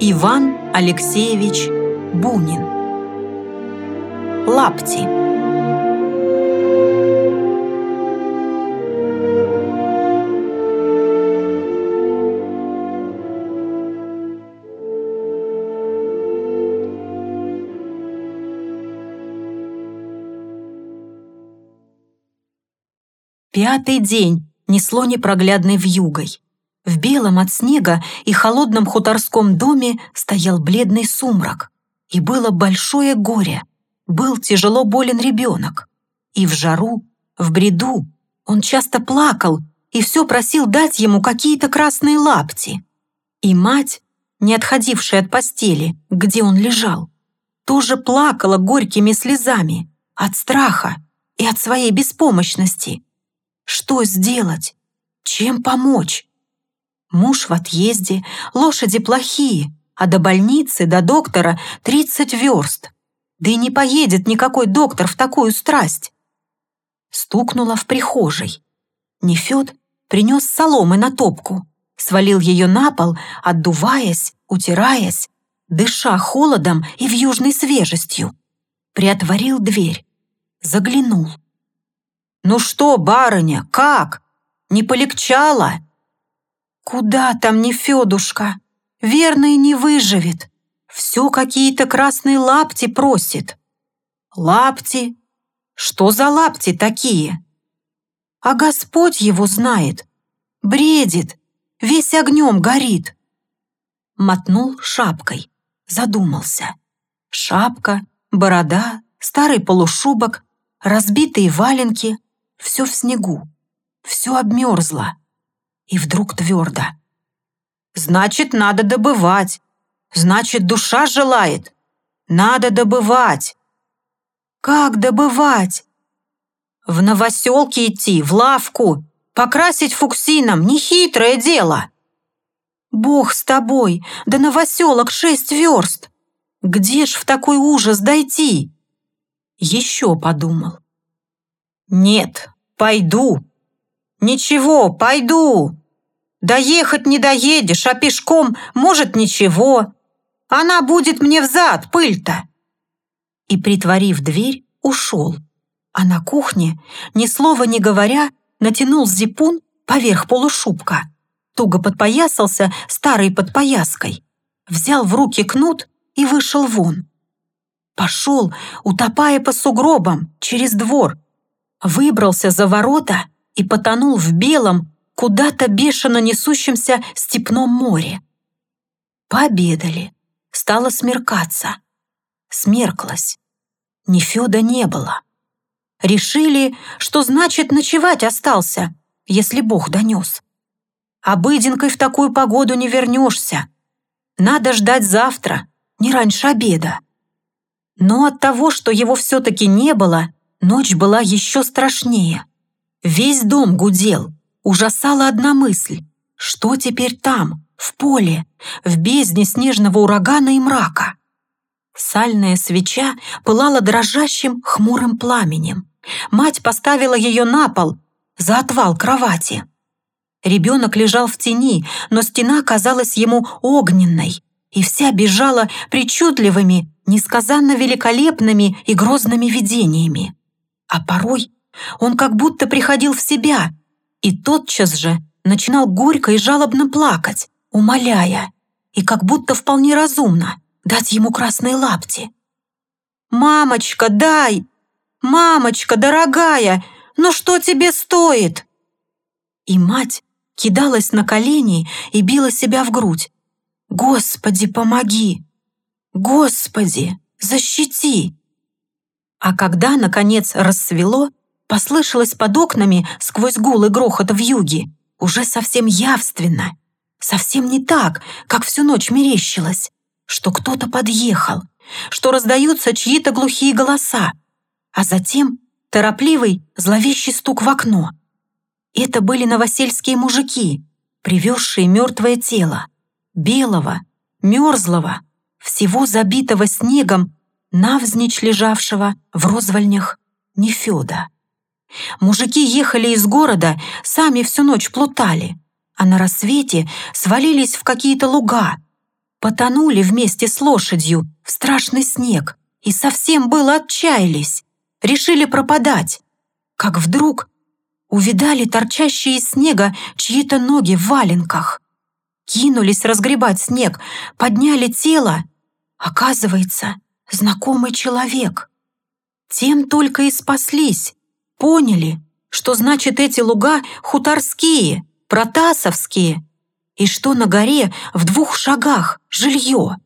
Иван Алексеевич Бунин Лапти Пятый день несло непроглядной вьюгой. В белом от снега и холодном хуторском доме стоял бледный сумрак. И было большое горе. Был тяжело болен ребенок. И в жару, в бреду он часто плакал и все просил дать ему какие-то красные лапти. И мать, не отходившая от постели, где он лежал, тоже плакала горькими слезами от страха и от своей беспомощности. Что сделать? Чем помочь? Муж в отъезде, лошади плохие, а до больницы, до доктора 30 верст. Да и не поедет никакой доктор в такую страсть. Стукнула в прихожей. Нефёд принес соломы на топку, свалил ее на пол, отдуваясь, утираясь, дыша холодом и вьюжной свежестью. Приотворил дверь, заглянул. «Ну что, барыня, как? Не полегчало?» Куда там не Федушка? Верно и не выживет. Все какие-то красные лапти просит. Лапти? Что за лапти такие? А Господь его знает. Бредит, весь огнем горит. Мотнул шапкой, задумался. Шапка, борода, старый полушубок, разбитые валенки, все в снегу, все обмерзло и вдруг твердо. «Значит, надо добывать. Значит, душа желает. Надо добывать». «Как добывать?» «В новоселке идти, в лавку, покрасить фуксином, нехитрое дело». «Бог с тобой, да новоселок шесть верст. Где ж в такой ужас дойти?» Еще подумал. «Нет, пойду», «Ничего, пойду. Доехать не доедешь, а пешком, может, ничего. Она будет мне взад, пыль-то». И, притворив дверь, ушел. А на кухне, ни слова не говоря, натянул зипун поверх полушубка. Туго подпоясался старой подпояской. Взял в руки кнут и вышел вон. Пошел, утопая по сугробам, через двор. Выбрался за ворота и потонул в белом, куда-то бешено несущемся степном море. Пообедали. Стало смеркаться. Смерклась. Ни Феда не было. Решили, что значит ночевать остался, если Бог донес. Обыденкой в такую погоду не вернешься. Надо ждать завтра, не раньше обеда. Но от того, что его все-таки не было, ночь была еще страшнее. Весь дом гудел. Ужасала одна мысль. Что теперь там, в поле, в бездне снежного урагана и мрака? Сальная свеча пылала дрожащим хмурым пламенем. Мать поставила ее на пол, за отвал кровати. Ребенок лежал в тени, но стена казалась ему огненной, и вся бежала причудливыми, несказанно великолепными и грозными видениями. А порой он как будто приходил в себя и тотчас же начинал горько и жалобно плакать, умоляя, и как будто вполне разумно дать ему красные лапти. «Мамочка, дай! Мамочка, дорогая, ну что тебе стоит?» И мать кидалась на колени и била себя в грудь. «Господи, помоги! Господи, защити!» А когда, наконец, рассвело, послышалось под окнами сквозь гул и грохот в юге, уже совсем явственно, совсем не так, как всю ночь мерещилось, что кто-то подъехал, что раздаются чьи-то глухие голоса, а затем торопливый зловещий стук в окно. Это были новосельские мужики, привезшие мертвое тело, белого, мерзлого, всего забитого снегом, навзничь лежавшего в розвальнях Нефёда. Мужики ехали из города, сами всю ночь плутали, а на рассвете свалились в какие-то луга. потонули вместе с лошадью в страшный снег и совсем было отчаялись, решили пропадать, как вдруг увидали торчащие из снега чьи-то ноги в валенках. Кинулись разгребать снег, подняли тело. Оказывается, знакомый человек. Тем только и спаслись, поняли, что значит эти луга хуторские, протасовские, и что на горе в двух шагах жилье.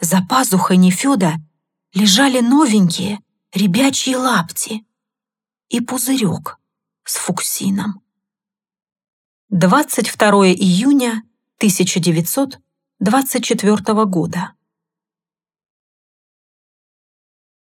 За пазухой Нефёда лежали новенькие ребячьи лапти и пузырек с фуксином. 22 июня 1924 года.